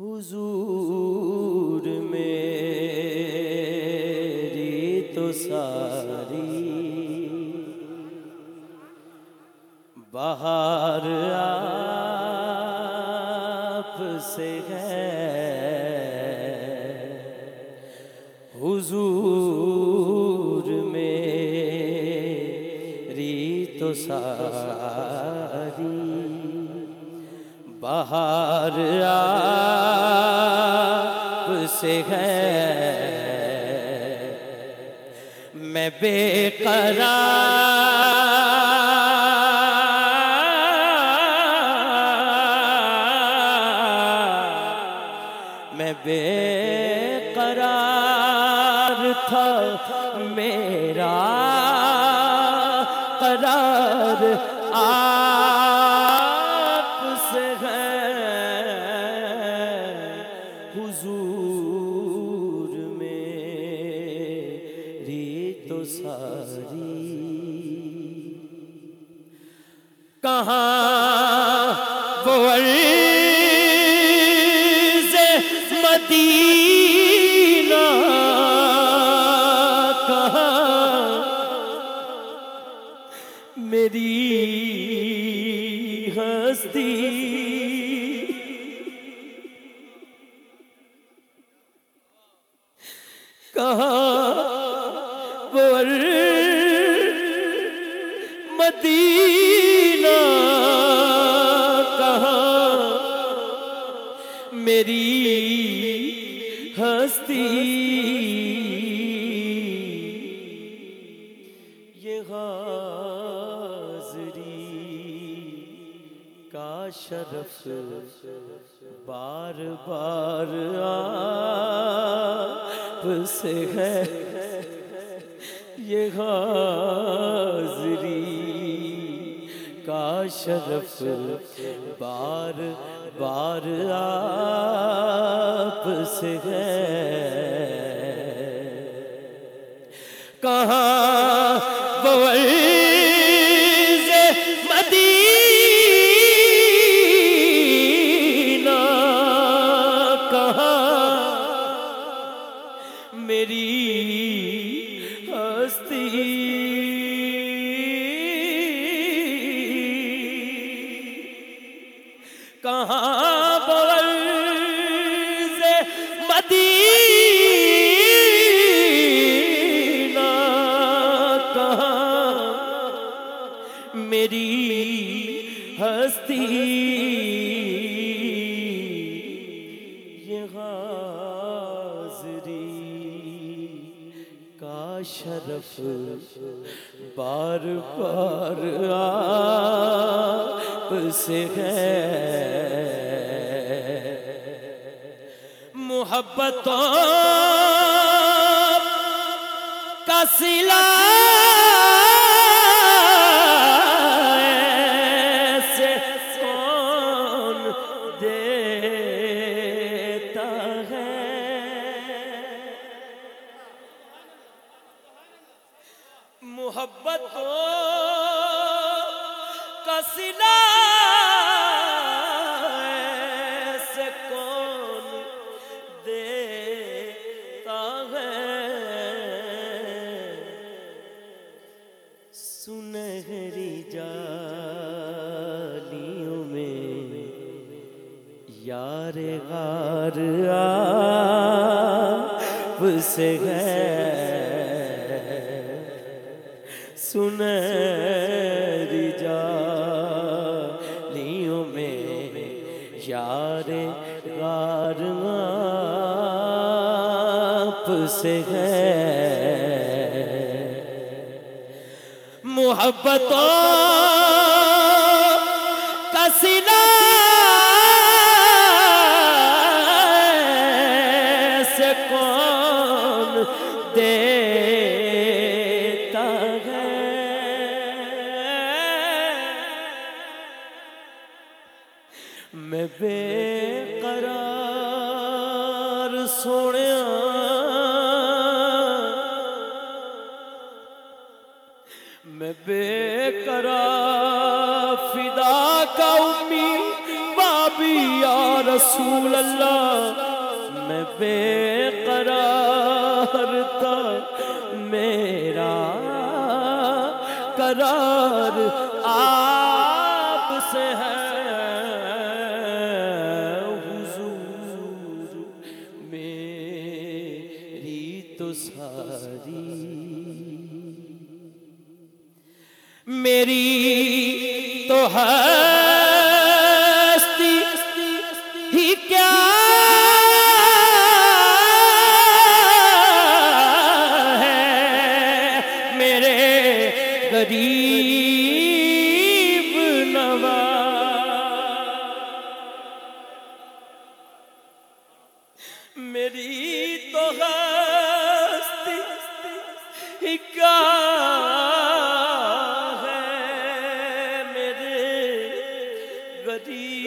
حضور میری تو ساری۔ بہار آپ سے ہے۔ حضور میری تو ساری۔ بہار آپ سے ہے۔ میں بے قرار میں بے قرار تھا۔ میرا کہاں؟ وہ عرض مدینہ کہاں؟ میری ہستی کہاں؟ وہ مدینہ میری ہستی۔ یہ حاضری کا شرف بار بار آپ سے ہے۔ یہ حاضری شرف بار بار آپ سے ہے۔ کہاں وہ مدینہ؟ کہاں میری ہستی؟ ہستی یہ حاضری کا شرف بار بار آپ سے ہے۔ محبتوں کا سلا محبت کا سلا ایسے کون دیتا ہے؟ سنہری جالیوں میں یار غار آپ سے ہے۔ سنہری جالیوں میں یار غار آپ سے ہے۔ محبتوں کا سینہ میں بے قرار سوڑیا۔ میں بے قرار فدا کا امی بابی یا رسول اللہ۔ میں بے قرار تھا، میرا قرار آپ سے ہے۔ تو ساری۔ میری تو ہستی غریب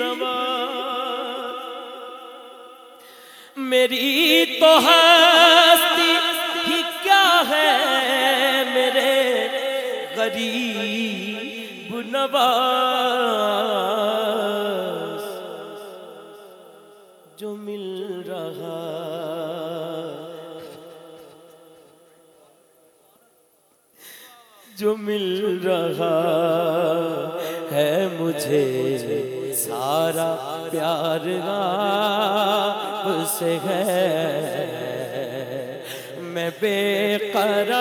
نواز میری تو ہستی ہی کیا ہے میرے غریب نواز جو مل رہا۔ جو مل رہا ہے مجھے، سارا پیار آپ سے ہے۔ میں بے قرار،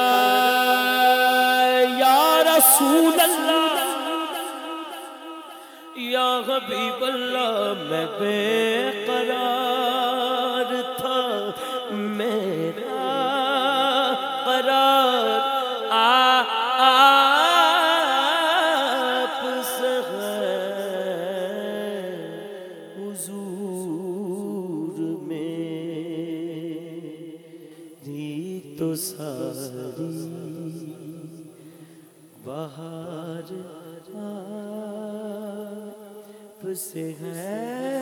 یا رسول اللہ، یا حبیب اللہ، میں بے قرار۔ حضور دی تو ساری بہار آپ سے ہے۔